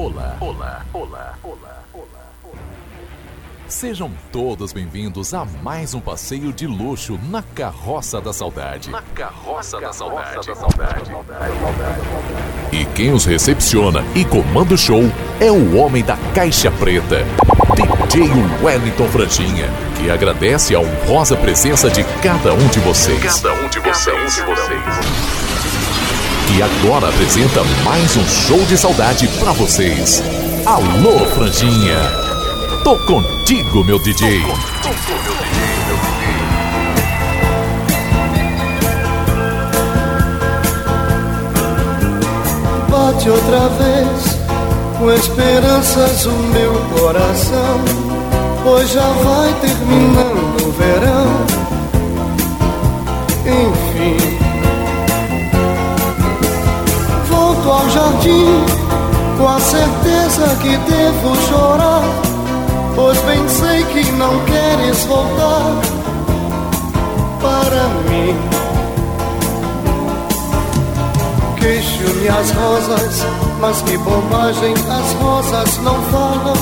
olá, olá, olá, olá, olá. Sejam todos bem-vindos a mais um passeio de luxo na Carroça da Saudade. Na Carroça, da, Saudade. da Saudade. E quem os recepciona e comanda o show é o homem da caixa preta, DJ Wellington Franjinha, que agradece a honrosa presença de cada um de vocês. Cada um de vocês. Cada um de vocês e agora apresenta mais um show de saudade pra vocês. Alô, Franjinha! Tô contigo, meu DJ. Bate outra vez com esperanças o meu coração, pois já vai terminando o verão. Enfim ao jardim com a certeza que devo chorar, pois bem sei que não queres voltar para mim. Queixo-me as rosas, mas que bobagem, as rosas não falam,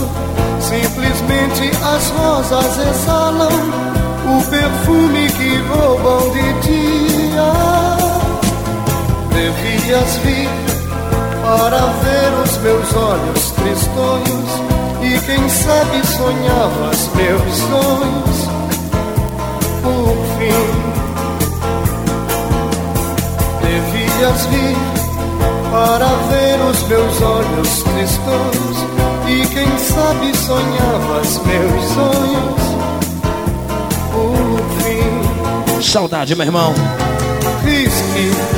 simplesmente as rosas exalam o perfume que roubam de dia. Devias vir para ver os meus olhos tristonhos e quem sabe sonhavas meus sonhos. Por fim devias vir para ver os meus olhos tristonhos e quem sabe sonhavas meus sonhos. Por fim saudade meu irmão. risque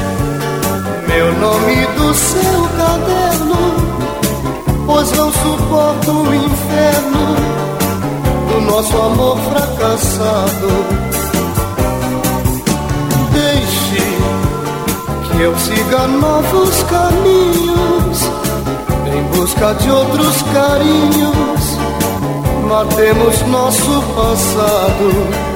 meu nome do seu caderno, pois não suporto o inferno do nosso amor fracassado. Deixe que eu siga novos caminhos em busca de outros carinhos. Matemos nosso passado.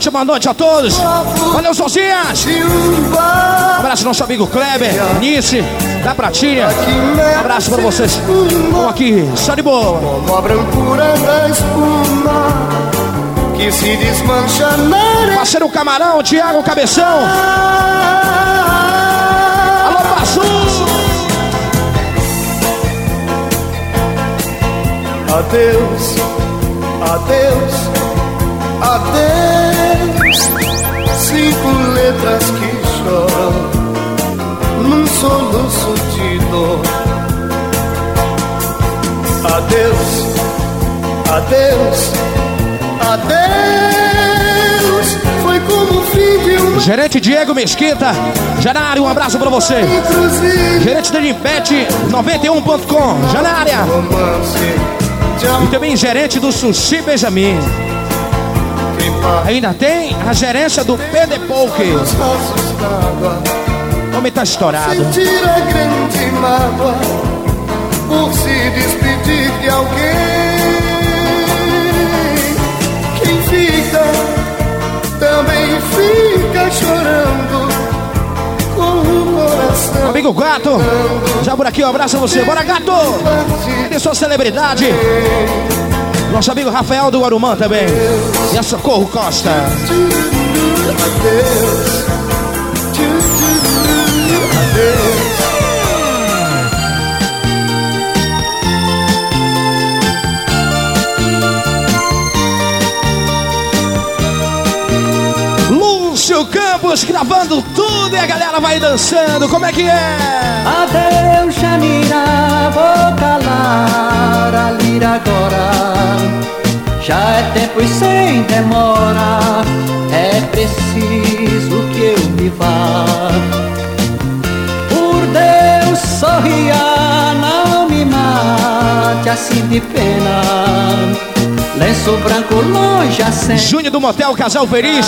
Ótima noite a todos. Valeu, Sozinhas. Um abraço nosso amigo Kleber, Nice, da Pratinha. Um abraço pra vocês. Vamos aqui, só de boa. Como a brancura da espuma que se desmancha na Parceiro Camarão, Thiago Cabeção. Alô, Passu. Adeus adeus, adeus. Cinco letras que choram num soluço de dor. Adeus, adeus, adeus. Foi como o fim de um. Gerente Diego Mesquita, Janário, um abraço pra você. Gerente da Limpete 91.com, Janária. E também gerente do Sushi Benjamin. Ainda tem a gerência do PD Poke. O homem tá estourado. Sentir a grande mágoa por se despedir de alguém. Quem fica também fica chorando Amigo Gato, já por aqui, um abraço a você. Bora, Gato! Ele é sua celebridade. Nosso amigo Rafael do Guarumã também. E a Socorro Costa. Adeus. Adeus. Gravando tudo e a galera vai dançando. Como é que é? Adeus, Janira, vou calar a lira agora. Já é tempo e sem demora, é preciso que eu me vá. Por Deus, sorria, não me mate assim de pena. Lenço branco longe assim. Júnior do Motel, casal feliz.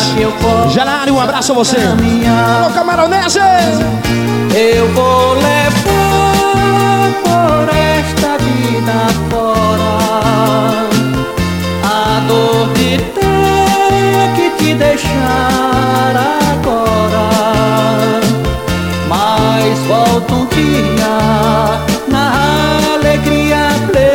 Gerário, um abraço a você. Alô, camaronese! Eu vou levar por esta vida fora a dor de ter que te deixar agora. Mas volta um dia na alegria plena.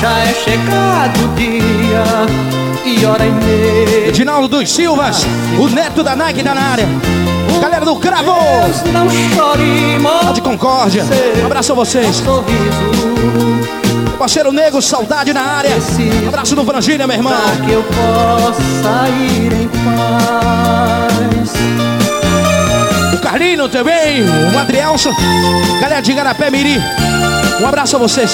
Já é chegado o dia e hora e meia. Edinaldo dos Silvas, o neto da Nike tá na área. Galera do Cravo! Não chore, morre. De Concórdia. Um abraço a vocês. Sorriso Parceiro Negro, saudade na área. Um abraço do Frangília, meu irmão. pra que eu possa ir em paz. O Carlinho também, o Adrielson. Galera de Garapé Miri. Um abraço a vocês.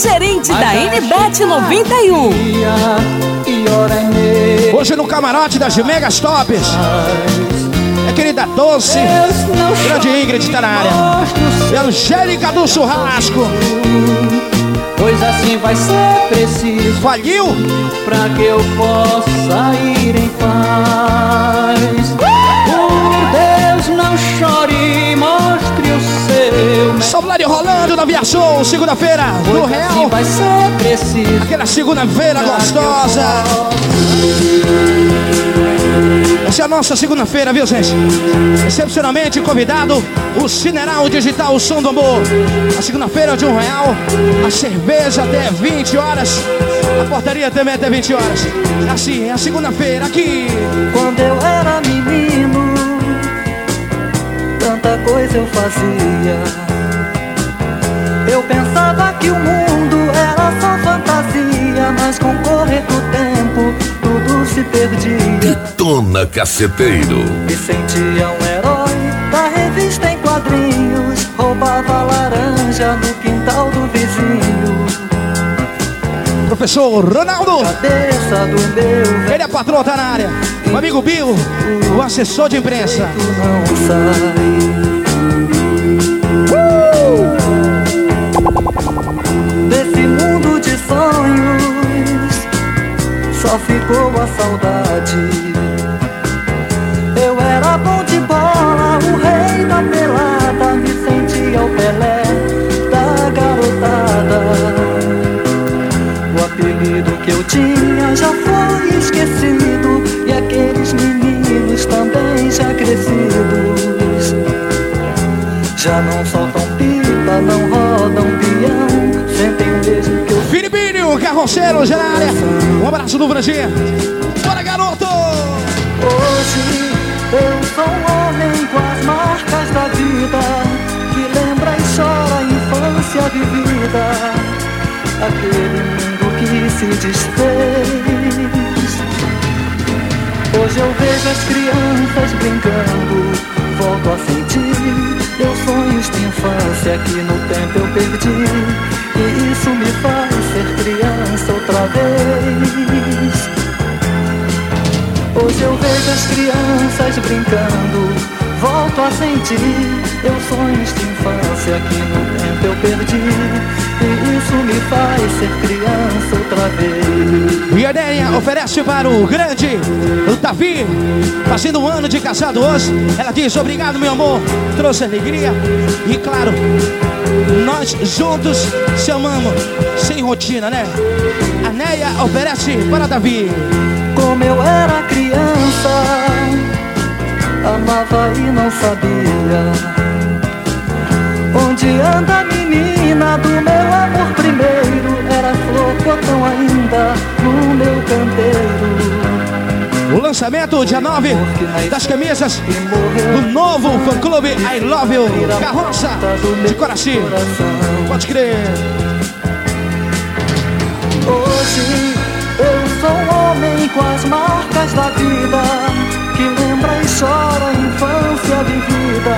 Gerente da NBet é 91. dia E hora e meia. Hoje no camarote das Megas Tops. É querida Doce. Grande Ingrid tá na área. E a Angélica do Churrasco. Pois assim vai ser preciso Faliu? pra que eu possa ir em paz. Por Deus, não chore, rolando na Via Show, segunda-feira, no Real. vai ser preciso. Aquela segunda-feira gostosa. Essa é a nossa segunda-feira, viu, gente? Excepcionalmente convidado o Cineral Digital, o som do amor. A segunda-feira de um real, a cerveja até 20 horas, a portaria também até 20 horas. Assim, é a segunda-feira aqui. Quando eu era menino, tanta coisa eu fazia. Eu pensava que o mundo era só fantasia, mas com o correr do tempo tudo se perdia. Detona Caceteiro. Me sentia um herói da revista em quadrinhos, roubava laranja no quintal do vizinho. Professor Ronaldo, Cabeça do meu velho ele é patrão, tá na área. O amigo Bill, o assessor de imprensa. não sai. Sonhos só ficou a saudade. Eu era bom de bola, o rei da pelada, me sentia o Pelé da garotada. O apelido que eu tinha já foi esquecido e aqueles meninos também já crescidos. Já não soltam Carroceiro, já área. Um abraço do Brasil. Bora, garoto! Hoje eu sou um homem com as marcas da vida Que lembra e chora a infância vivida Aquele mundo que se desfez Hoje eu vejo as crianças brincando Volto a sentir meus sonhos de infância Que no tempo eu perdi E isso me faz ser criança outra vez. Hoje eu vejo as crianças brincando Volto a sentir meus sonhos de infância Que no tempo eu perdi E isso me faz ser criança outra vez E a Néia oferece para o grande, o Davi, fazendo um ano de casado hoje. Ela diz: Obrigado, meu amor, trouxe alegria. E claro, nós juntos se amamos, sem rotina, né? A Néia oferece para Davi. Como eu era criança Amava e não sabia. Onde anda a menina do meu amor primeiro? Era flor, botão ainda no meu canteiro lançamento, dia 9, das camisas do novo fã-clube I Love You Carroça de Coraci. Pode crer. Hoje eu sou um homem com as marcas da vida que lembra e chora a infância vivida.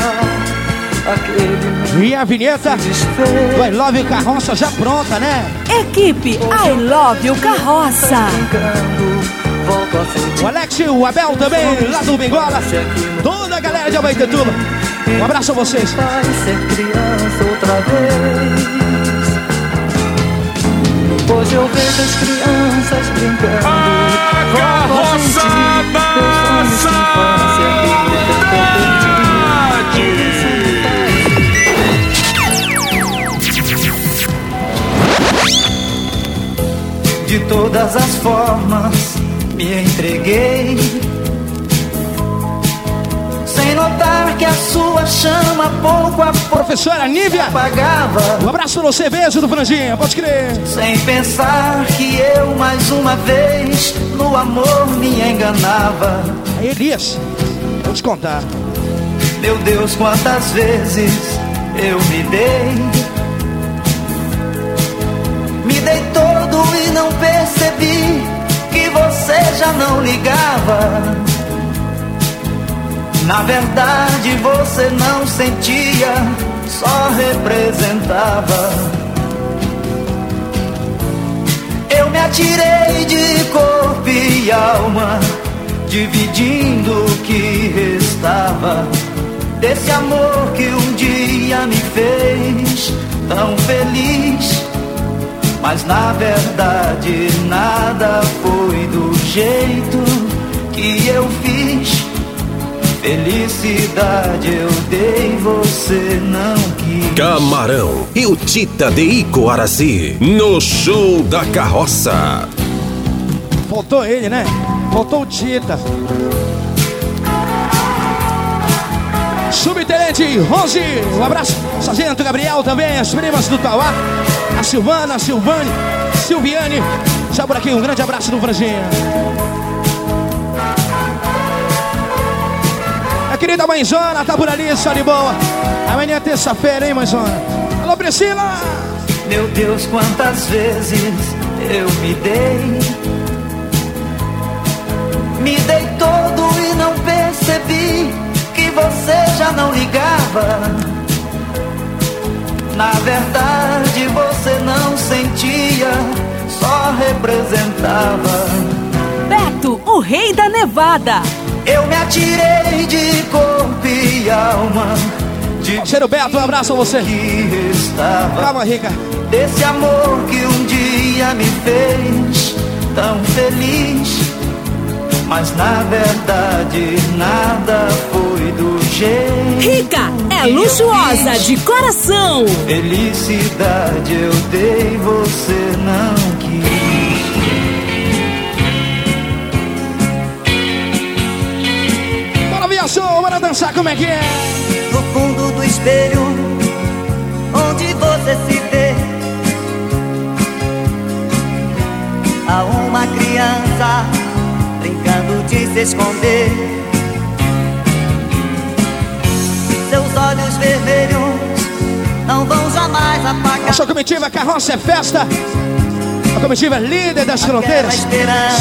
Aquele E a vinheta do I Love You Carroça já pronta, né? Equipe I Love You Carroça. a O Alex e o Abel também, lá do Bengola. Toda a galera de Abaitetuba. Um abraço a vocês. vai ser criança outra vez. Hoje eu vejo as crianças brincando. A carroça da saudade. De todas as formas me entreguei. Notar que a sua chama pouco a pouco Professora Nívia, apagava. um abraço pra você, beijo do Franjinha, pode crer. Sem pensar que eu mais uma vez no amor me enganava. Aí, Elias, vou te contar. Meu Deus, quantas vezes eu me dei. Me dei todo e não percebi que você já não ligava. Na verdade, você não sentia, só representava. Eu me atirei de corpo e alma, dividindo o que restava. Desse amor que um dia me fez tão feliz. Mas na verdade nada foi do jeito que eu fiz. Felicidade eu dei, você não quis. Camarão e o Tita de Icoaraci no show da carroça. Faltou ele, né? Faltou o Tita. Subtenente Rose, um abraço. Sargento Gabriel também, as primas do Tauá. A Silvana, a Silvane, Silviane. Já por aqui, um grande abraço do Franjinha. Querida mãezona, tá por ali, só de boa. Amanhã é terça-feira, hein, mãezona? Alô, Priscila! Meu Deus, quantas vezes eu me dei. Me dei todo e não percebi que você já não ligava. Na verdade, você não sentia, só representava. Beto, o rei da nevada. Eu me atirei de corpo e alma, de Parceiro Beto, um abraço a você. Calma, Rica. Desse amor que um dia me fez tão feliz. Mas na verdade nada foi do jeito. Rica é luxuosa de coração. Felicidade eu dei, você não quis. Dançar, como é que é? No fundo do espelho, onde você se vê, há uma criança brincando de se esconder. Seus olhos vermelhos não vão jamais apagar. Nossa comitiva Carroça é Festa. A comitiva é líder das fronteiras.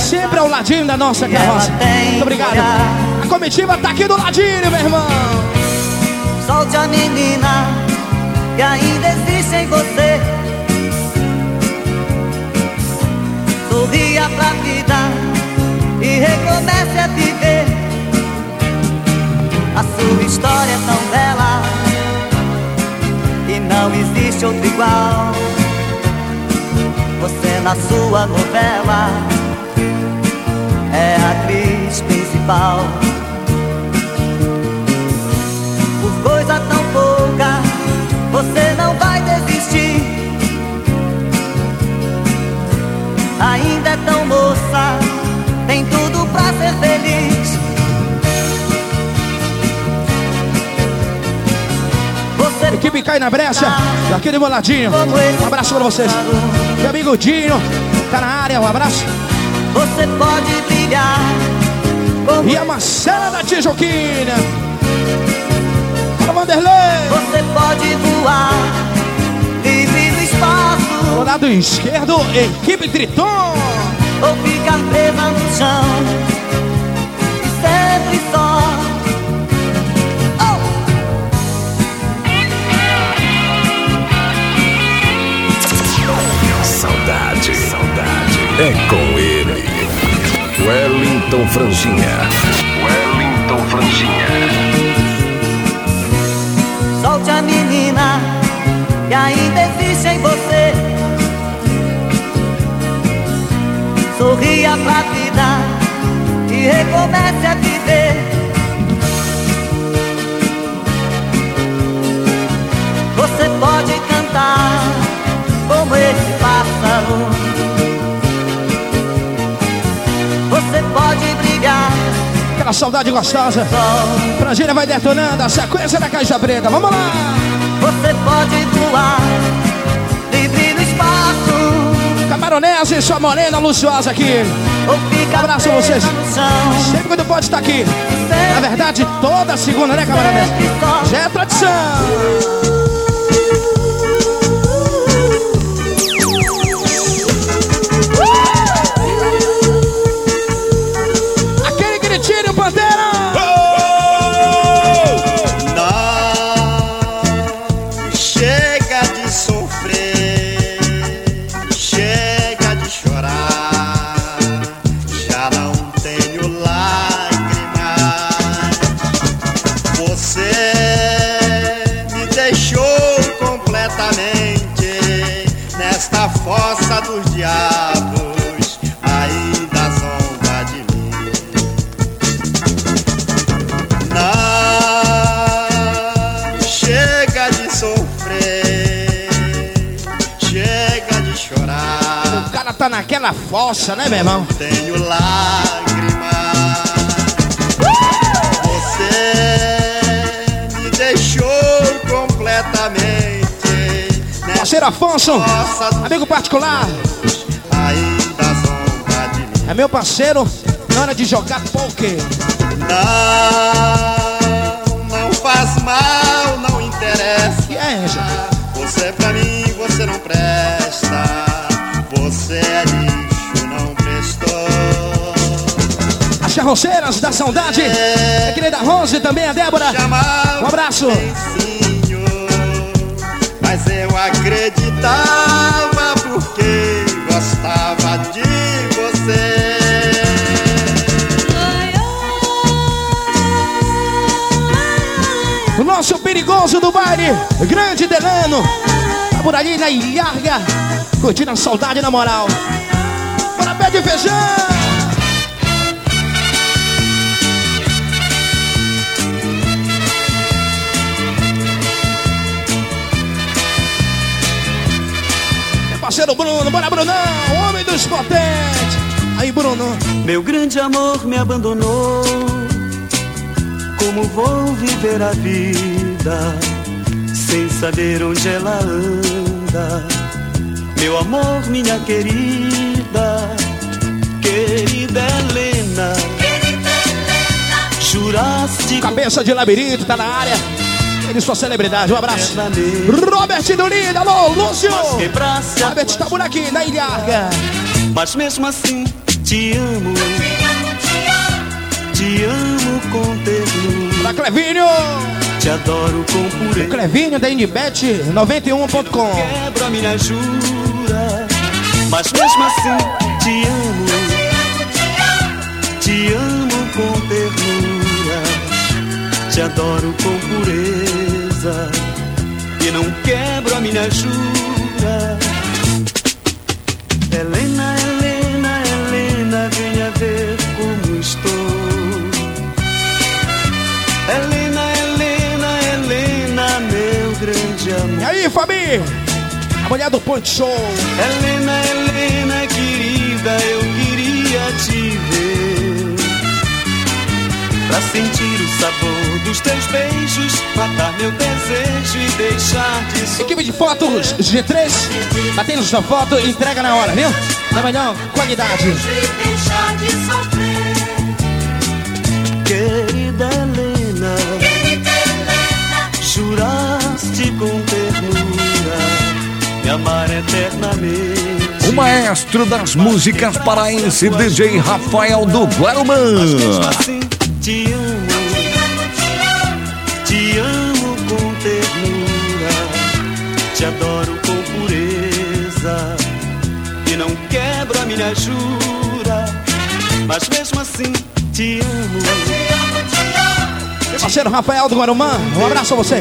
Sempre ao ladinho da nossa carroça. Muito obrigado. Comitiva tá aqui do ladinho, meu irmão. Solte a menina que ainda existe em você. Sorria pra vida e recomece a viver. A sua história é tão bela e não existe outro igual. Você na sua novela é a atriz principal. Cai na brecha. Daqui de boladinho. Um abraço pra vocês. Meu amigo Dinho, tá na área. Um abraço. Você pode brilhar E a Marcela da Tijuquinha. Fala, Vanderlei. Você pode voar, livre no espaço, Do lado esquerdo, equipe Triton. ou ficar presa no chão, Saudade, saudade. É com ele. Wellington Franjinha. Wellington Franjinha. Solte a menina que ainda existe em você. Sorria pra vida e recomece a viver. Você pode brilhar Aquela saudade gostosa. Frangília vai detonando a sequência da Caixa Preta. Vamos lá. Você pode voar livre no espaço Camaronese e sua morena luxuosa aqui. ficar Abraço a vocês. Sempre quando pode estar aqui. Na verdade, toda segunda, né, Camaronese? Já é tradição. Fossa, né, meu irmão? Tenho lágrimas. Você me deixou completamente. Parceiro Afonso, amigo particular, é meu parceiro na hora de jogar poker. Não, não faz mal, não interessa. Que é, Ângelo? Você pra mim, você não presta. As carroceiras da saudade, a querida Rose também, a Débora. Um abraço. Mas eu acreditava porque gostava de você. O nosso perigoso do baile, grande Delano. Tá por ali na Ilharga, curtindo a saudade na moral. Bora pé de feijão! Parceiro Bruno, bora Brunão, homem dos potentes. Aí, Bruno. Meu grande amor me abandonou. Como vou viver a vida sem saber onde ela anda? Meu amor, minha querida, querida Helena. Juraste Cabeça de labirinto, tá na área. Ele sua celebridade, um abraço. Robert do Lindo, alô, Lúcio. Robert tá por aqui, na Ilharga. Mas mesmo assim te amo Te amo com ternura Pra Clevinho. Te adoro com pureza Clevinho da Indibet91.com. Quebra minha jura Mas mesmo assim te amo Te amo com ternura Te adoro com pureza E não quebro a minha jura Helena, Helena, Helena, venha ver como estou. Helena, Helena, Helena, meu grande E amor. aí, Fabi? A mulher do Ponte Show. Helena, Helena, querida, eu queria te ver. Pra sentir o sabor dos teus beijos, matar meu desejo e deixar de sofrer. Equipe de fotos G3. Batendo sua foto e entrega na hora, viu? Na melhor qualidade. Querida Helena, juraste com ternura me amar eternamente. O maestro das músicas paraense, DJ Rafael do Guarumã. Mas mesmo assim te quebro a minha jura. Mas mesmo assim te amo. Parceiro Rafael do Guarumã, um abraço a você.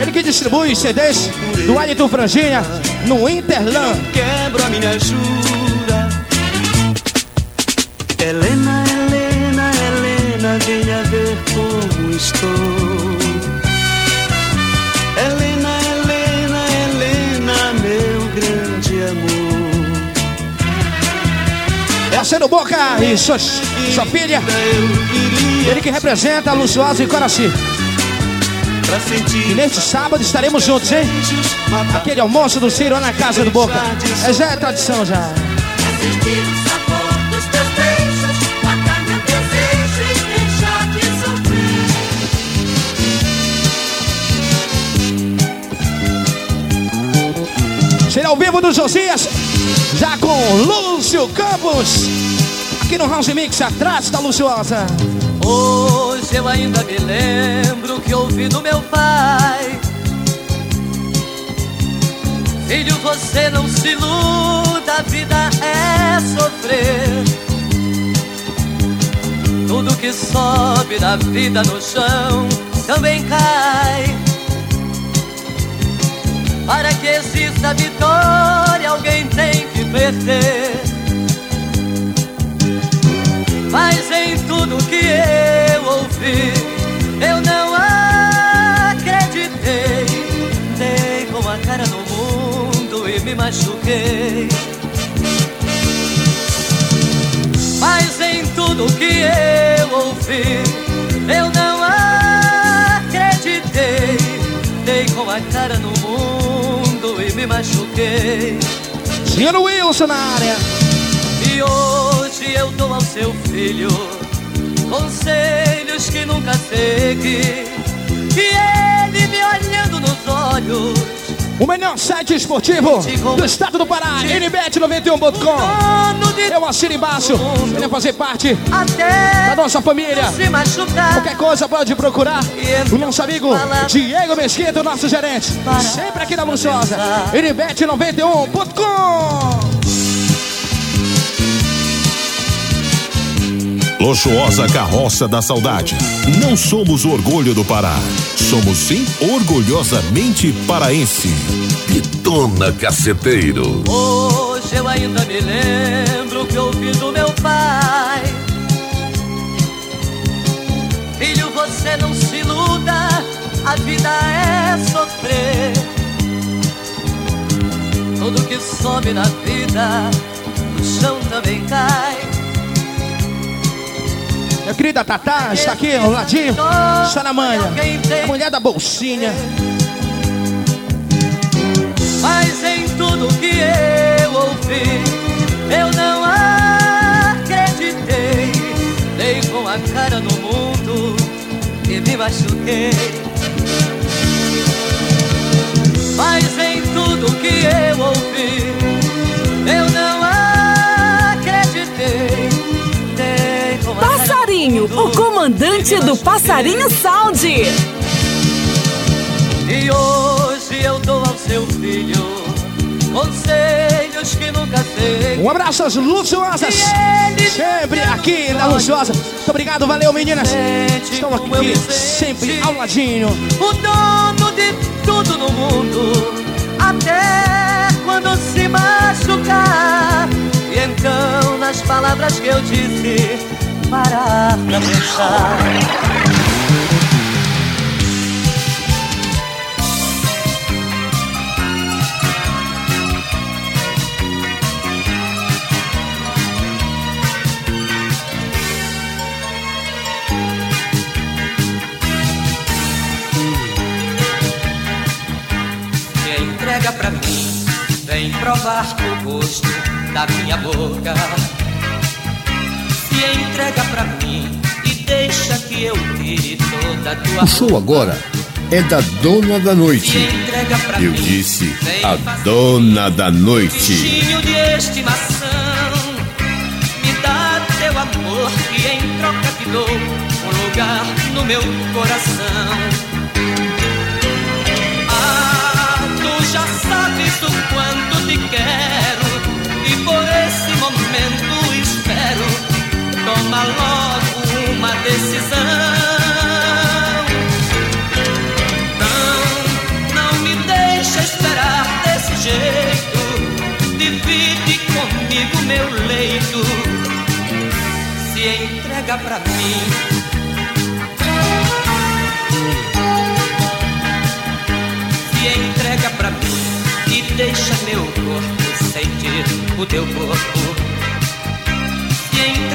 Ele que distribui CDs do Wellington Franginha no Interland. Quebro a minha jura. Helena, Helena, Helena, venha ver como estou. Helena, Parceiro Boca e sua, sua filha. Ele que representa a Luxuosa e Coraci. E neste sábado estaremos juntos, hein? Aquele almoço do Ciro na casa do Boca. É, já é tradição já. Será ao vivo do Josias, já com Lúcio Campos. Aqui no House Mix, atrás da Luxuosa. Hoje eu ainda me lembro que ouvi do meu pai. Filho, você não se iluda, a vida é sofrer. Tudo que sobe na vida no chão também cai. Para que exista vitória, alguém tem que perder. Mas em tudo que eu ouvi, eu não acreditei. Dei com a cara no mundo e me machuquei. Mas em tudo que eu ouvi, eu não acreditei. Dei com a cara no mundo e me machuquei. Senhor Wilson na área. E hoje eu dou ao seu filho conselhos que nunca segui. E ele me olhando nos olhos, O melhor site esportivo do estado do Pará, NBet91.com. dono de Eu assino embaixo. Venha fazer parte da nossa família. se machucar. Qualquer coisa pode procurar o nosso amigo Diego Mesquita, o nosso gerente. Sempre aqui na Luxuosa. NBet91.com. Luxuosa Carroça da Saudade. Não somos o orgulho do Pará. Somos sim orgulhosamente paraense. Pitona Caceteiro. Hoje eu ainda me lembro que ouvi do meu pai. Filho, você não se iluda, a vida é sofrer. Tudo que sobe na vida, no chão também cai. Minha querida Tatá está aqui ao ladinho. Está na manha. A mulher da bolsinha. Mas em tudo que eu ouvi, eu não acreditei. Dei com a cara no mundo e me machuquei. Mas em tudo que eu ouvi, comandante do Passarinho Sound. E hoje eu dou ao seu filho conselhos que nunca sei. Um abraço às Luxuosas. Sempre aqui na Luxuosa. Muito obrigado, valeu meninas. Estão aqui sempre ao ladinho. O dono de tudo no mundo, até quando se machucar. E então, nas palavras que eu disse, parar pra pensar. Entrega pra mim, vem provar o gosto da minha boca. Entrega pra mim e deixa que eu tire toda a tua O show agora é da Dona da Noite. Eu mim. disse a Dona da Noite. bichinho de estimação. Me dá teu amor que em troca te dou um lugar no meu coração. Ah, tu já sabes o quanto te quero e por esse momento. Toma logo uma decisão. Não, não me deixa esperar desse jeito. Divide comigo meu leito. Se entrega pra mim. Entrega pra mim e deixa meu corpo sentir o teu corpo.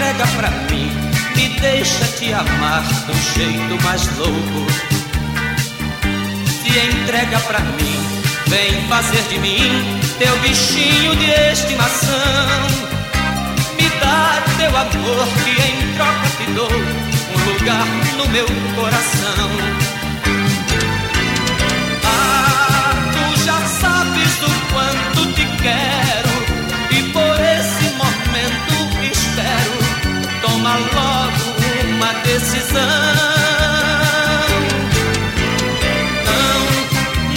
Entrega pra mim e deixa te amar do jeito mais louco. Se entrega pra mim, vem fazer de mim teu bichinho de estimação. Me dá teu amor que em troca te dou um lugar no meu coração. Decisão. Não,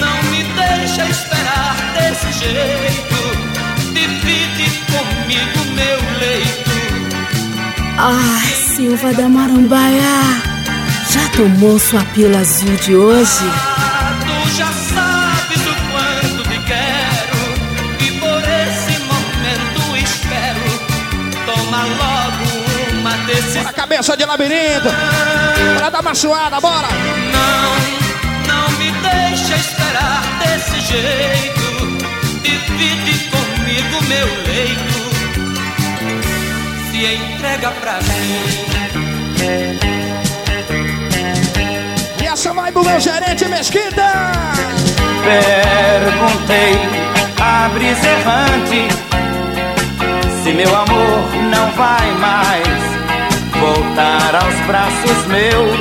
não me deixa esperar desse jeito. Divide comigo meu leito. Ai, Silva da Marambaia, já tomou sua pílula azul de hoje? Bora, cabeça de labirinto. Bora dar uma suada, bora. Não, não me deixa esperar desse jeito. Divide comigo meu leito. Se entrega pra mim. E essa vai pro meu gerente Mesquita. Perguntei a brisa errante se meu amor não vai mais voltar aos braços meus.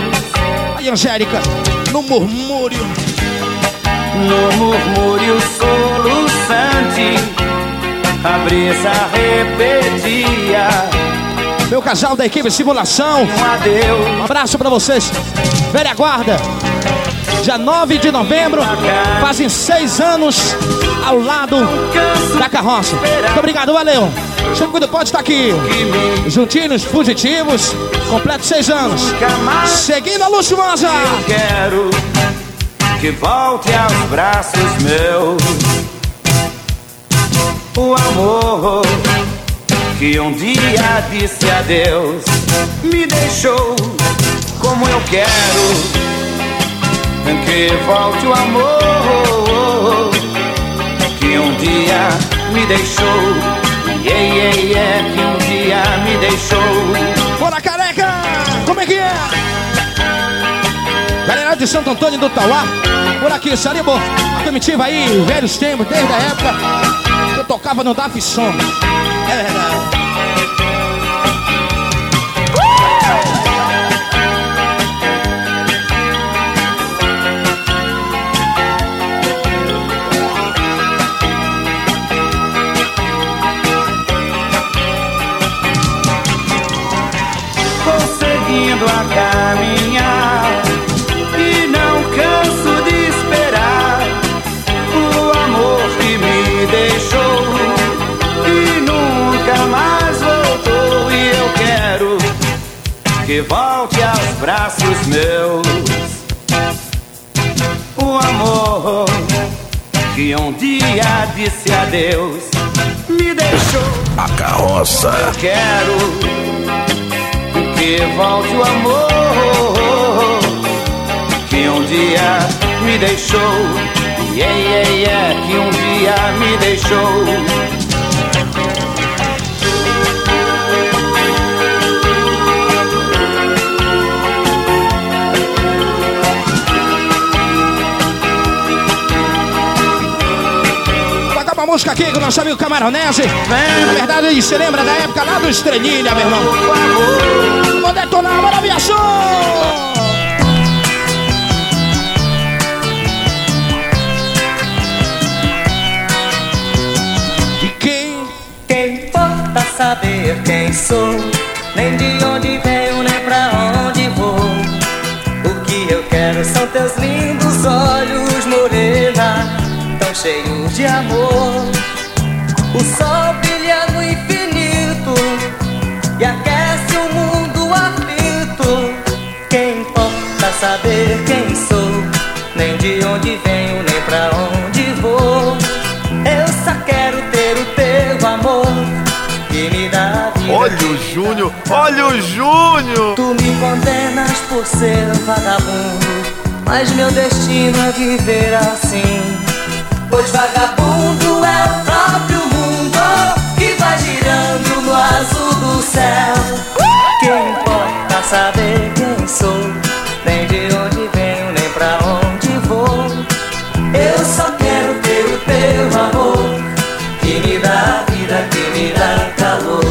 Aí, Angélica, no murmúrio. No murmúrio soluçante, a brisa repetia. Meu casal da equipe Simulação. Um abraço pra vocês. Velha guarda. Dia 9 de novembro, fazem seis anos ao lado da carroça. Muito obrigado, valeu. Chico Cuido pode estar aqui. Juntinhos, fugitivos, completo seis anos. Seguindo a luxuosa. Quero que volte aos braços meus. O amor que um dia disse adeus me deixou como eu quero. Que volte o amor que um dia me deixou. Yeah, yeah, yeah, que um dia me deixou. Bora, careca! Como é que é? Galera de Santo Antônio do Tauá, por aqui, Saribo, a comitiva aí, velhos tempos, desde a época que eu tocava no DAF Som. É verdade. A caminhar e não canso de esperar o amor que me deixou e nunca mais voltou. E eu quero que volte aos braços meus. O amor que um dia disse adeus me deixou. A carroça. Eu quero que volte o amor que um dia me deixou. Yeah, yeah, yeah, que um dia me deixou. Música aqui com o nosso amigo Camaronese. Na verdade, ele se lembra da época lá do Estrelinha, meu irmão. Vou detonar, bora aviação! E quem? Quem importa saber quem sou? Nem de onde venho, nem pra onde vou. O que eu quero são teus lindos olhos, morena, tão cheios de amor. O sol brilha no infinito e aquece o mundo aflito. Quem importa saber quem sou? Nem de onde venho, nem pra onde vou. Eu só quero ter o teu amor que me dá vida. Olha o Júnior, olha o Júnior! Tu me condenas por ser vagabundo, mas meu destino é viver assim. Pois vagabundo é o próprio mundo que vai girando no azul do céu. Quem importa saber quem sou? Nem de onde venho, nem pra onde vou. Eu só quero ter o teu amor que me dá vida, que me dá calor.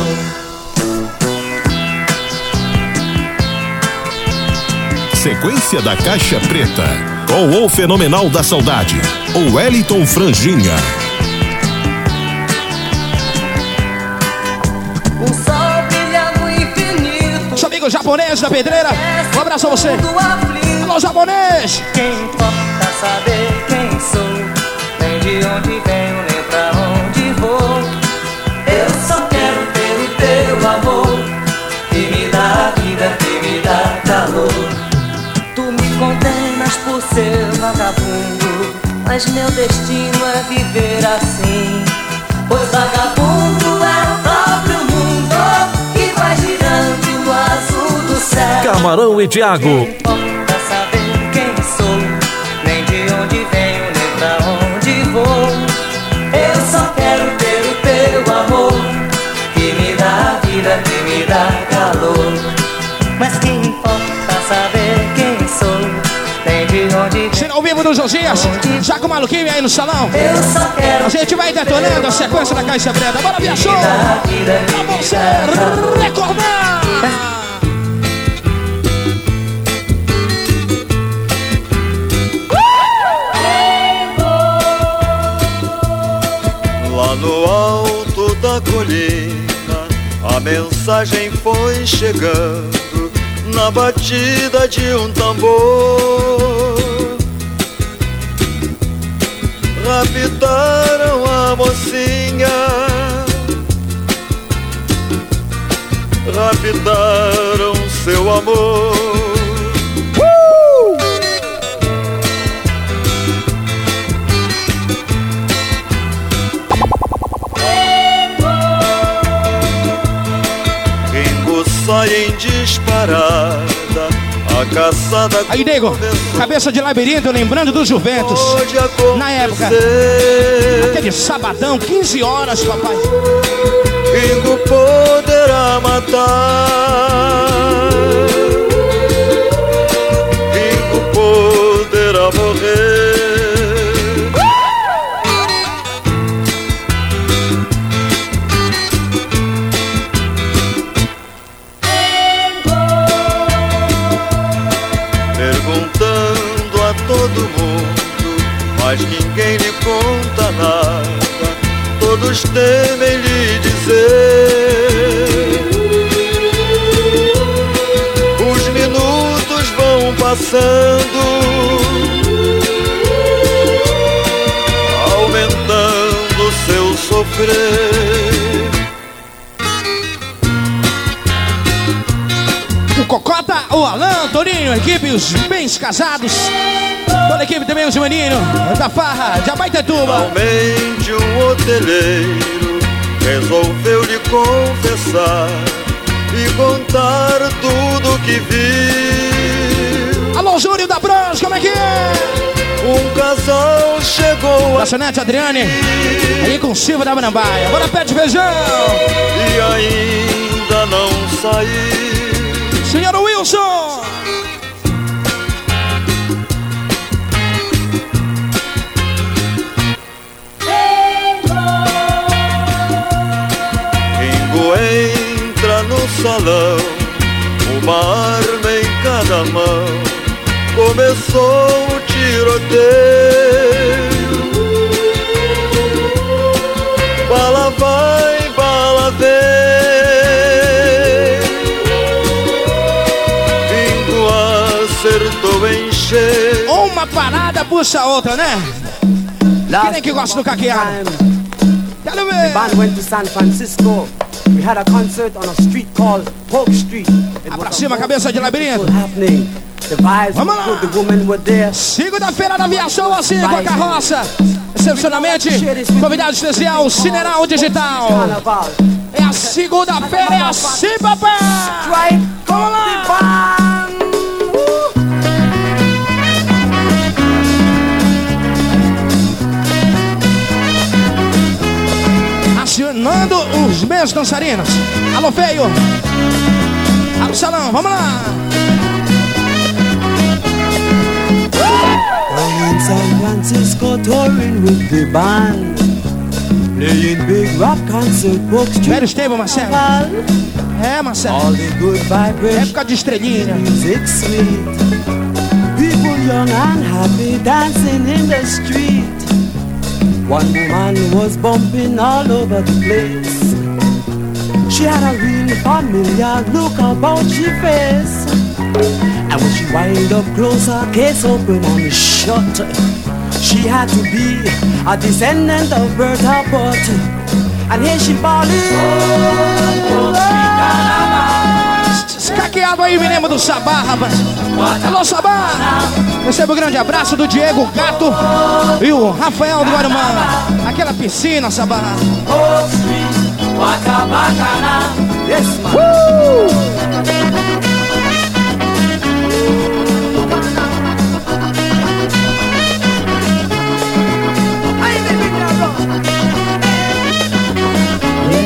Sequência da Caixa Preta. Com o Fenomenal da Saudade. O Wellington Franjinha. O sol brilha no infinito. Seu amigo japonês da pedreira. Um abraço a você. Alô, japonês! Quem importa saber quem sou? Nem de onde venho, nem pra onde condenas por ser vagabundo, mas meu destino é viver assim. Pois vagabundo é o próprio mundo que vai girando no azul do céu. Camarão e Thiago. Importa saber quem sou, nem de onde venho, nem pra onde vou. Eu só quero ter o teu amor, que me dá vida, que me dá calor. Mas quem importa vivo do Josias, já com o maluquinho aí no salão. Eu só quero A gente vai detonando a sequência da Caixa Preta. Bora, viajou! Pra você recordar! Lá no alto da colina, a mensagem foi chegando na batida de um tambor. Raptaram a mocinha, raptaram seu amor. Ringo sai em caçada Aí, nego, cabeça de labirinto, lembrando do Juventus. Na época, aquele sabadão, 15 horas, papai. Ringo poderá matar. Ringo poderá morrer. Ninguém lhe conta nada. Todos temem lhe dizer. Os minutos vão passando, aumentando seu sofrer. Alan, Toninho, equipe, os bens casados. Toda a equipe também, os meninos da Farra, de Abaitetuba. Finalmente um hoteleiro resolveu lhe confessar e contar tudo que viu. Alô, Júlio da Bros, como é que é? Um casal chegou Da Sonete Adriane, aí com Silva da Manambaia. Bora, pé de feijão. e ainda não saiu. Salão, uma arma em cada mão, começou o tiroteio. Bala vai, bala vem, Pingo acertou em cheio. Uma parada puxa a outra, né? Quem é que gosta do caqueado? Quero The ver. band went to San Francisco. We had a concert on a street called Polk Street. It Pra cima, cabeça de labirinto. Vamos lá. Segunda-feira na aviação assim com a carroça. Excepcionalmente, convidado especial, Cineral Digital. É a segunda-feira, é assim, papai! Vamos lá! Acionando os meus dançarinos. Alô, feio! Alô, salão, vamos lá! I'm in San Francisco touring with the band. Playing big rock concert. Velho Estevão, Marcelo. É, Marcelo. All the good vibrations. Época de estrelinha. Music sweet. People young and happy dancing in the street. One woman was bumping all over the place. She had a real familiar look about her face. And when she wind up close, her case open and shut. She had to be a descendant of Bertha Butt. And here she bawling. Esse oh, caqueado aí me lembra do Sabá, rapaz. Alô, Sabá! Receba um grande abraço do Diego Gato e o Rafael do Guarumã. Aquela piscina, Sabá. Uh!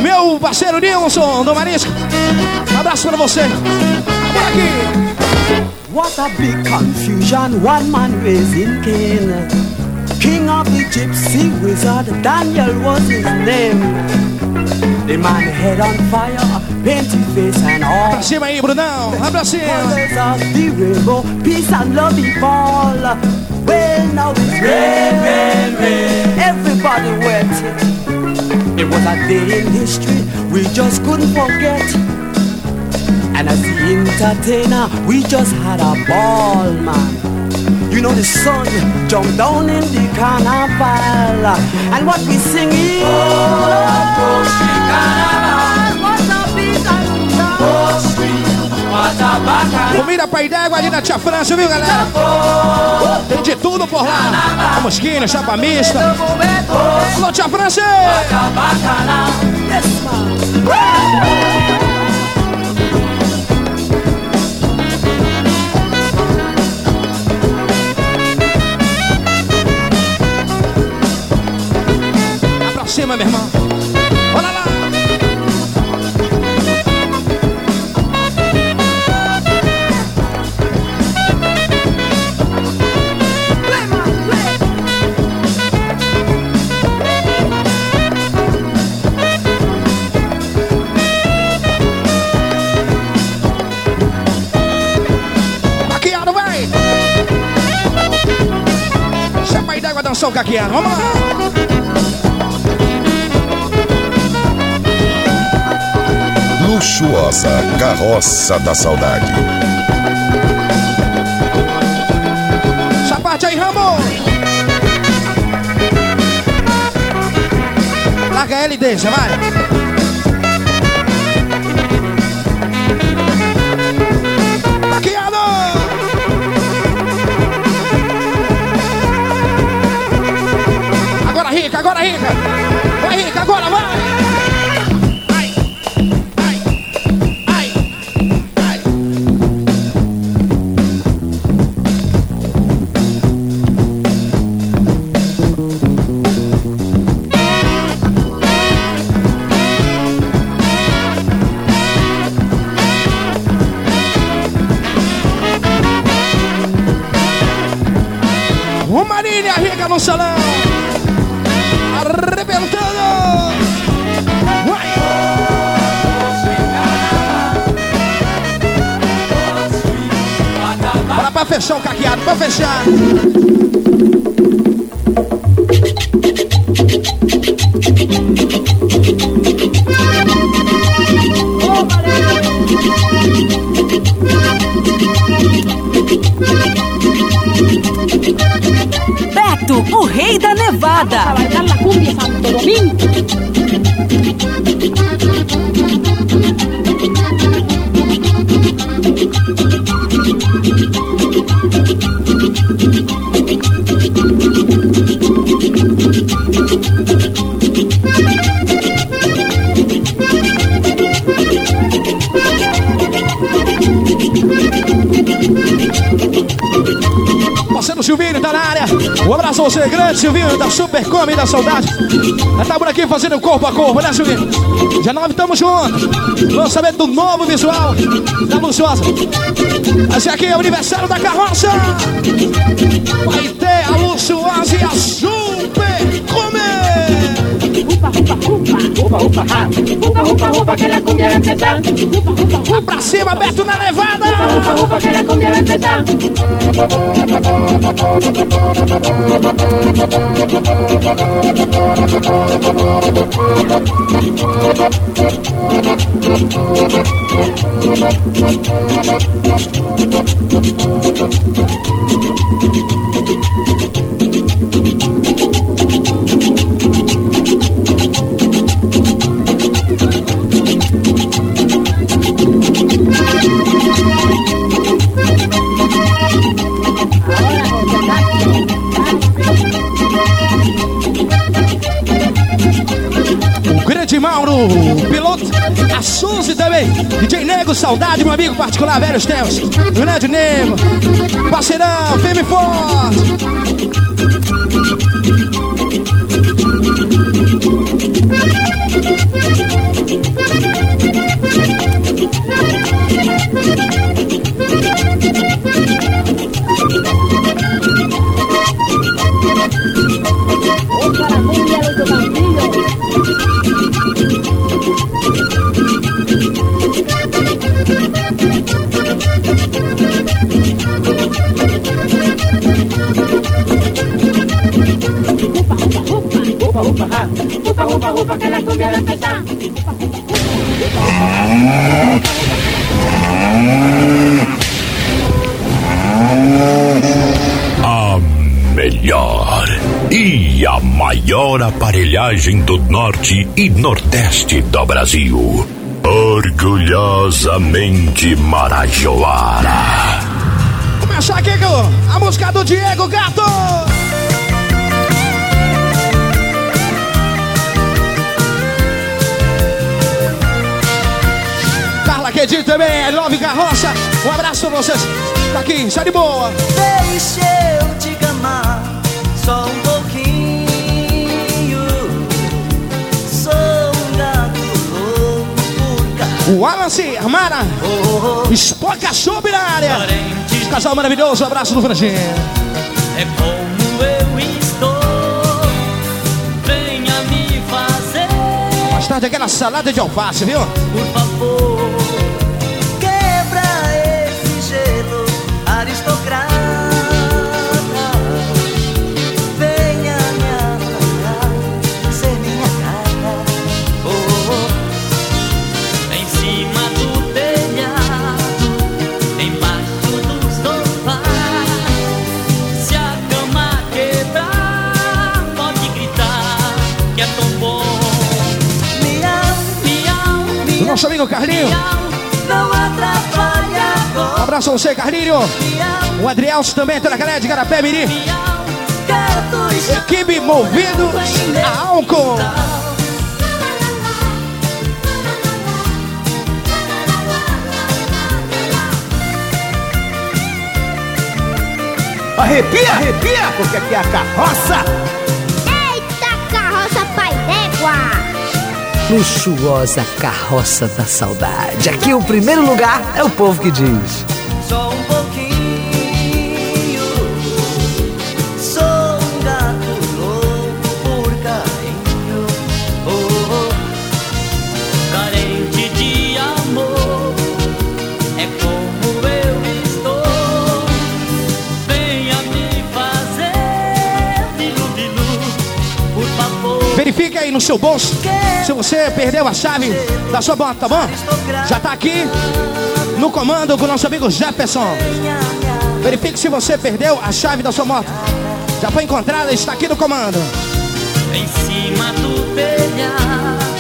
Meu parceiro Nilson do Marisco. Abraço pra você. Por aqui. What a big confusion, one man raising Cain. King of the gypsy wizard, Daniel was his name. The man head on fire, painted face and all. Pra cima aí, Brunão. Vai pra cima. The rainbow, peace and love fall. Well, now it's rain, rain, rain. Everybody wet. It was a day in history we just couldn't forget. And as the entertainer, we just had a ball, man. You know the sun jumped down in the carnival, and what we sing is oh, carnival. What a big Comida pai d'água ali na Tia França, viu, galera? Tem de tudo por lá. A mosquinha, chapa mista. Alô, Tia França! Vai dançar o caqueado, vamos lá! Luxuosa Carroça da Saudade. Essa parte aí, Ramon! Larga ela e deixa, vai! Agora rica! Vai rica, agora vai! Da Super Come da Saudade. Já tá por aqui fazendo corpo a corpo, né, Silvinho? Dia 9 tamo junto. Lançamento do novo visual da Luxuosa. Esse aqui é o aniversário da carroça. Vai ter a Luxuosa e a Super. Upa, upa, ha. Upa, upa, upa, que la cumbia va a empezar. Upa, upa, upa. Pra cima, Beto na levada. Upa, upa, que la cumbia va a empezar. Mauro, piloto, a Suzy também, DJ Nego, saudade, meu amigo particular, velhos tempos. Grande Nego, parceirão, firme forte. Upa, upa. Upa, que. A melhor e a maior aparelhagem do norte e nordeste do Brasil. Orgulhosamente Marajoara. Começar aqui com a música do Diego Gato. Quedi também, Love Carroça. Um abraço pra vocês. Tá aqui, sai de boa. Deixa eu te gamar só um pouquinho. Sou um gato louco por cá. O C, Armara. Espoca Sob na área. Casal maravilhoso, um abraço do Franginho. É como eu estou. Venha me fazer, Mais tarde aquela salada de alface, viu? por favor. Amigo Carlinho. não atrapalha agora. abraço a você, Carlinho. O Adrielso também, toda a galera de Garapé Miri. Equipe movido a álcool. Arrepia, arrepia, porque aqui é a carroça. Luxuosa carroça da saudade. Aqui o primeiro lugar é o povo que diz. No seu bolso. Se você perdeu a chave da sua moto, tá bom? Já tá aqui no comando com o nosso amigo Jefferson. Verifique se você perdeu a chave da sua moto. Já foi encontrada, está aqui no comando. Em cima do telhado,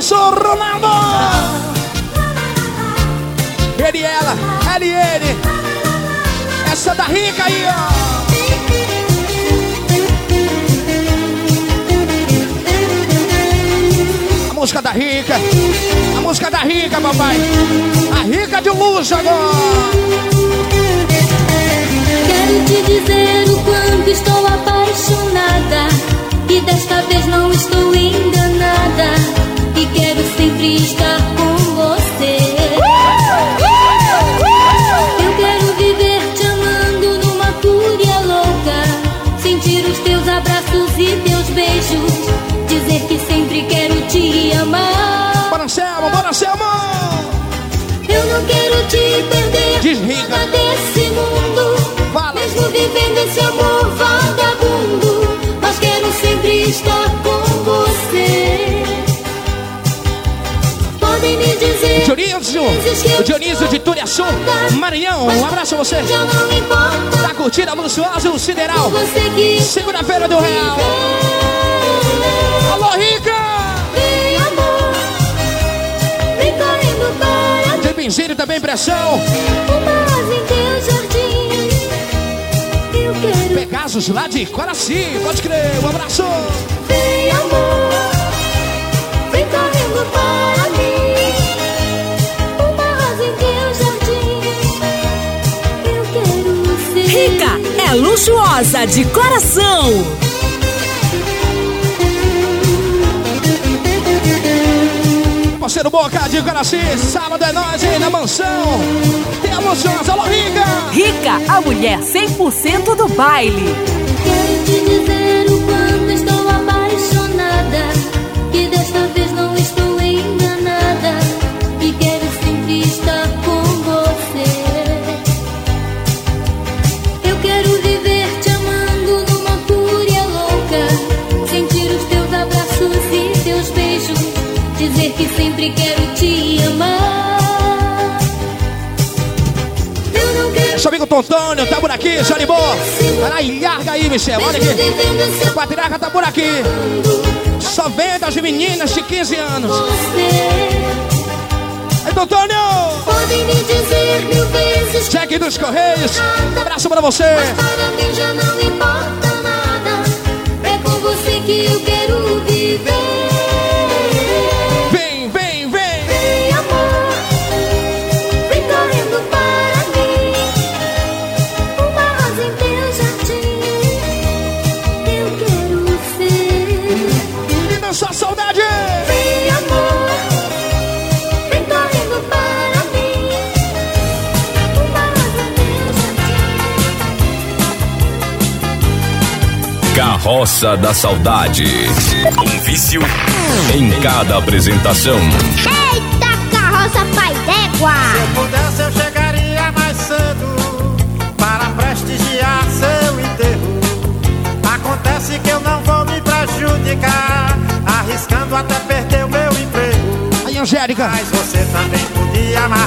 professor Ronaldo! Ele e ela, ela e ele. Essa da rica aí, ó. A música da rica. A música da rica, papai. A rica de luxo agora. Quero te dizer o quanto estou apaixonada. E desta vez não Diz rica. desse mundo. Mesmo vivendo esse amor vagabundo, mas quero sempre estar com você. Podem me dizer Dionísio, o Dionísio de Turiaçu, Maranhão, um abraço a você. já não importa. Tá curtindo a luxuosa, o Sideral. Segunda-feira do Real. Alô, Rica! Benzinho também, pressão. uma rosa em teu jardim. Eu quero Pegasus lá de Coraci, pode crer, um abraço. Vem amor, vem correndo para mim. Uma rosa em teu jardim. Eu quero ser Rica é luxuosa de coração. Parceiro Boca de Coraci, sábado é nós aí na mansão. Tem a luxuosa, alô, Rica! Rica, a mulher 100% do baile. Quero te dizer Dizer que sempre quero te amar. Eu não quero Seu amigo Tontônio tá por aqui, já ligou. Aí, larga aí, Michel, olha aqui. O Patriarca tá por aqui. Só vendo as meninas de 15 anos. Aí, Tontônio! Podem me dizer mil vezes Jack dos Correios, um abraço pra você. para mim já não importa nada. É com você que eu quero viver. Carroça da Saudade. Um vício em cada apresentação. Eita carroça pai d'égua! Se eu pudesse, eu chegaria mais cedo para prestigiar seu enterro. Acontece que eu não vou me prejudicar, arriscando até perder o meu emprego. Aí, Angélica. Mas você também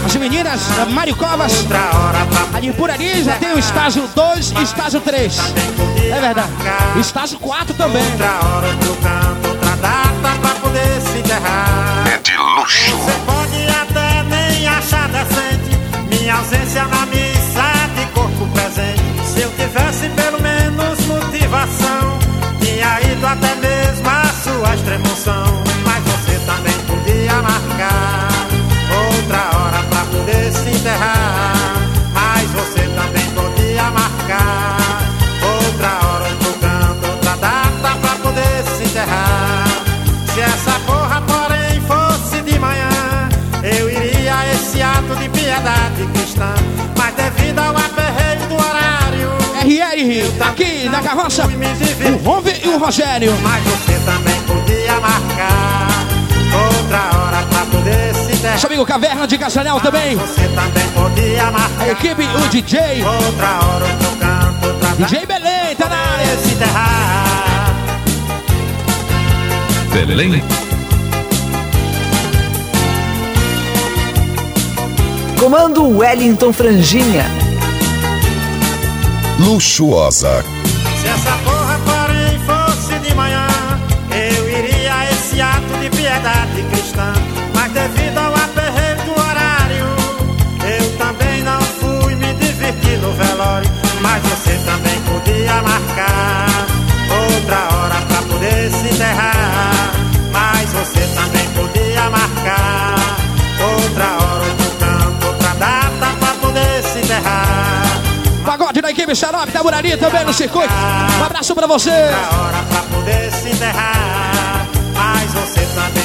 As meninas, Mário Covas. outra hora pra Ali por ali já tem o estágio 2 e estágio 3. É verdade. Estágio 4 também. outra hora, outro canto, outra data pra poder se enterrar. É de luxo. Você pode até nem achar decente minha ausência na missa de corpo presente. Se eu tivesse Aqui na carroça, o Romve e o Rogério. Mas você também podia marcar outra hora pra poder se der. Nosso amigo Caverna de Castanel também. Você também podia marcar A equipe, o DJ. outra hora outro canto, outra DJ Belém, tá na área. se. Belém. Comando Wellington Franjinha. Luxuosa. Equipe Xarope, tá por ali também no circuito. Um abraço pra você.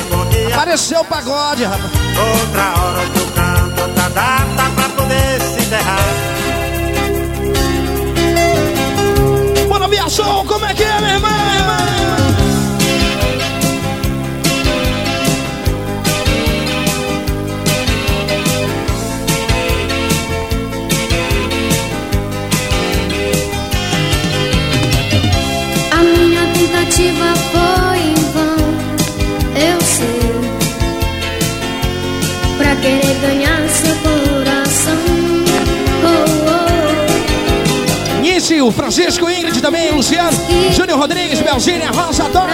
podia. Apareceu o pagode, rapaz. Outra hora, outro canto, outra data pra poder se enterrar. Bora, aviação, como é que é, meu irmão? A Francisco, Ingrid também, Luciano, Júnior Rodrigues, Belzinha, Rosa, Dona,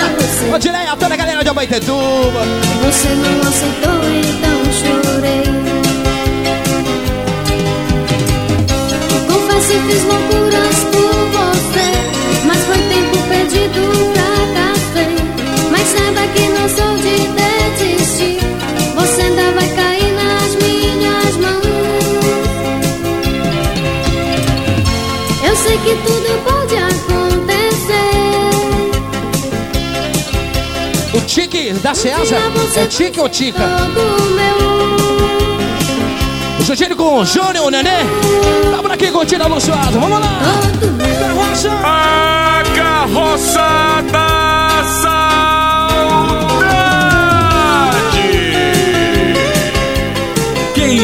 Odileia, toda a galera de Abaitetuba. oh. Você não aceitou, então chorei. Confesso, fiz loucuras por você. Mas foi tempo perdido, fracassei. Mas saiba que não O Tique da Ceasa, é Tique ou Tica? Todo meu Juntinho com o Júnior, o Nenê. Tá por aqui curtindo a Luciano. Vamos lá. Carroça. A carroça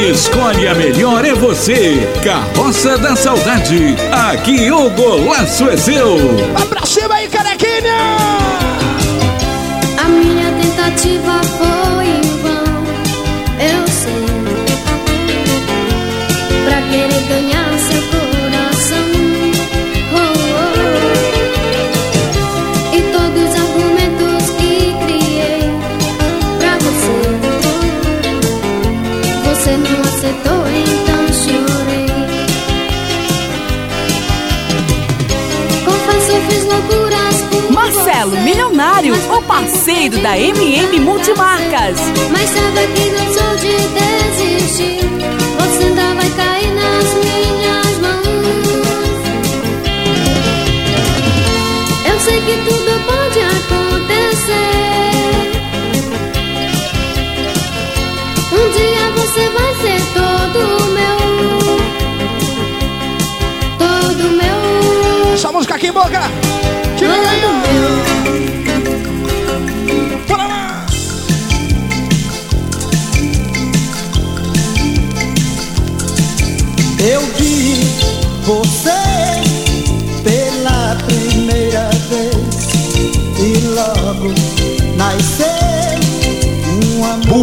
Quem escolhe a melhor é você. Carroça da Saudade. Aqui o golaço é seu. Vai pra cima aí, carequinha. A minha tentativa Milionário, o parceiro da MM Multimarcas. Mas saiba que não sou de desistir. Você ainda vai cair nas minhas mãos. Eu sei que tudo pode acontecer. Um dia você vai ser todo meu. Todo meu. Essa música aqui em boca.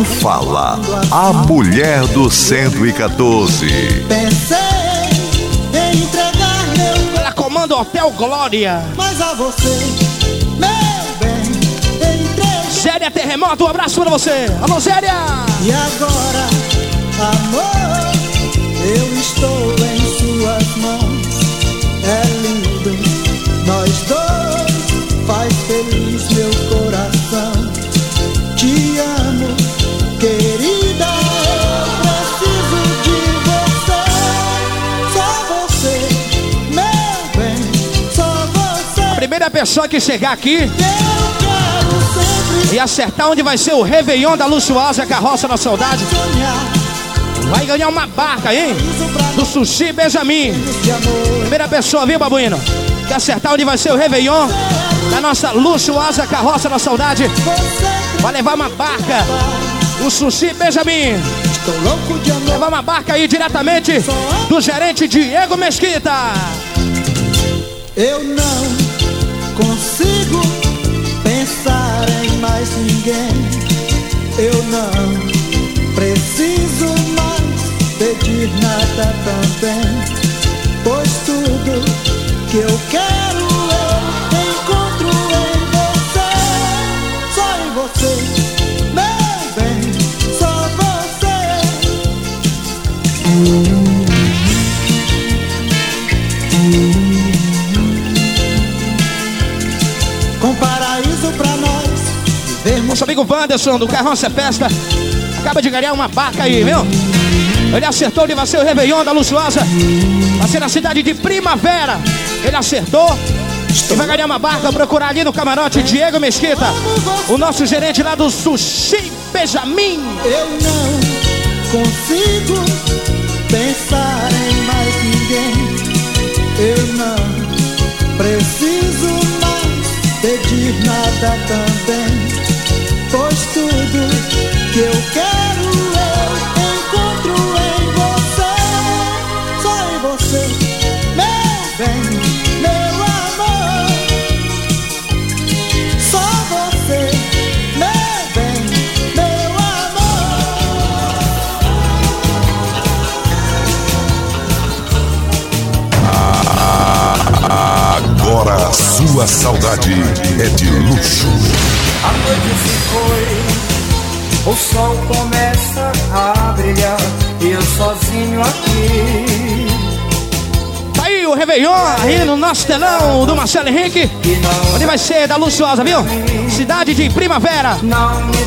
Búfala, a mulher do 114. Pensei em entregar meu Ela comanda o Hotel Glória. mas a você, meu bem, entreguei. Zélia Terremoto, um abraço pra você. Alô, Zélia. E agora, amor, eu estou em suas mãos. É lindo, pessoa que chegar aqui e acertar onde vai ser o Réveillon da Luxuosa Carroça da Saudade vai ganhar uma barca, hein? Do Sushi Benjamin. Primeira pessoa, viu, babuíno? Quer acertar onde vai ser o Réveillon? Da nossa luxuosa carroça da saudade. Vai levar uma barca. O Sushi Benjamin. Levar uma barca aí diretamente do gerente Diego Mesquita. Eu não nada também. Pois tudo que eu quero eu encontro em você. Só em você, meu bem, só você. Com paraíso pra nós. Nosso amigo Wanderson do Carroça Festa acaba de ganhar uma barca aí, viu? Ele acertou onde vai ser o Réveillon da Luxuosa. Vai ser na cidade de Primavera. Ele acertou. E vai ganhar uma barca, procurar ali no camarote Diego Mesquita, o nosso gerente lá do Sushi Benjamin. Eu não consigo pensar em mais ninguém. Eu não preciso mais pedir nada também. Pois tudo que eu quero sua saudade é de luxo. A noite se foi, o sol começa a brilhar e eu sozinho aqui. Tá aí o Réveillon, aí no nosso telão do Marcelo Henrique. Onde vai ser da Luxuosa, viu? Cidade de Primavera.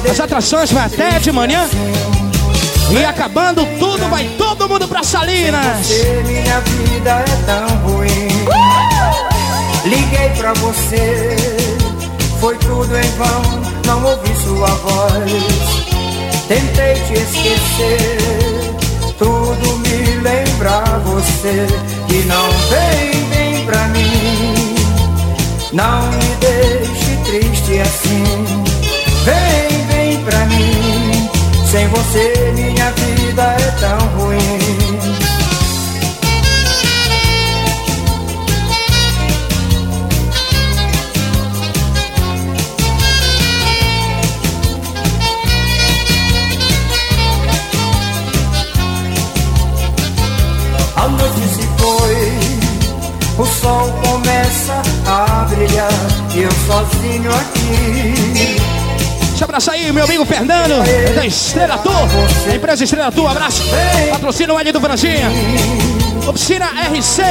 As atrações vai até de manhã. E acabando tudo, vai todo mundo pra Salinas. Minha vida é tão ruim. Liguei pra você, foi tudo em vão, não ouvi sua voz. Tentei te esquecer, tudo me lembra você. E não vem bem pra mim, não me deixe triste assim. Vem, vem pra mim, sem você minha vida é tão ruim. O sol começa a brilhar e eu sozinho aqui. Deixa eu abraçar aí meu amigo Fernando, da Estrela Tour. A empresa Estrela Tour, abraço. Patrocina o L do Franjinha. Oficina RC.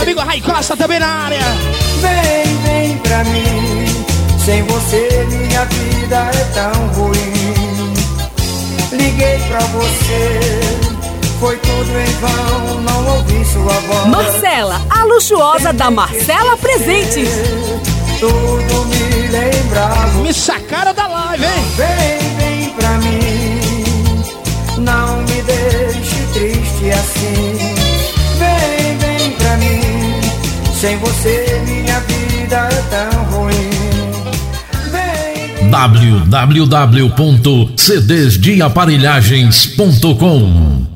Amigo Rai Costa também na área. Vem, vem pra mim, sem você minha vida é tão ruim. Liguei pra você, foi tudo em vão, não ouvi sua voz. Marcela, a luxuosa da Marcela Presentes. Tudo me lembra Me sacaram da live, hein? Vem, vem pra mim, não me deixe triste assim. Vem, vem pra mim, sem você minha vida é tão ruim. www.cdsdeaparelhagens.com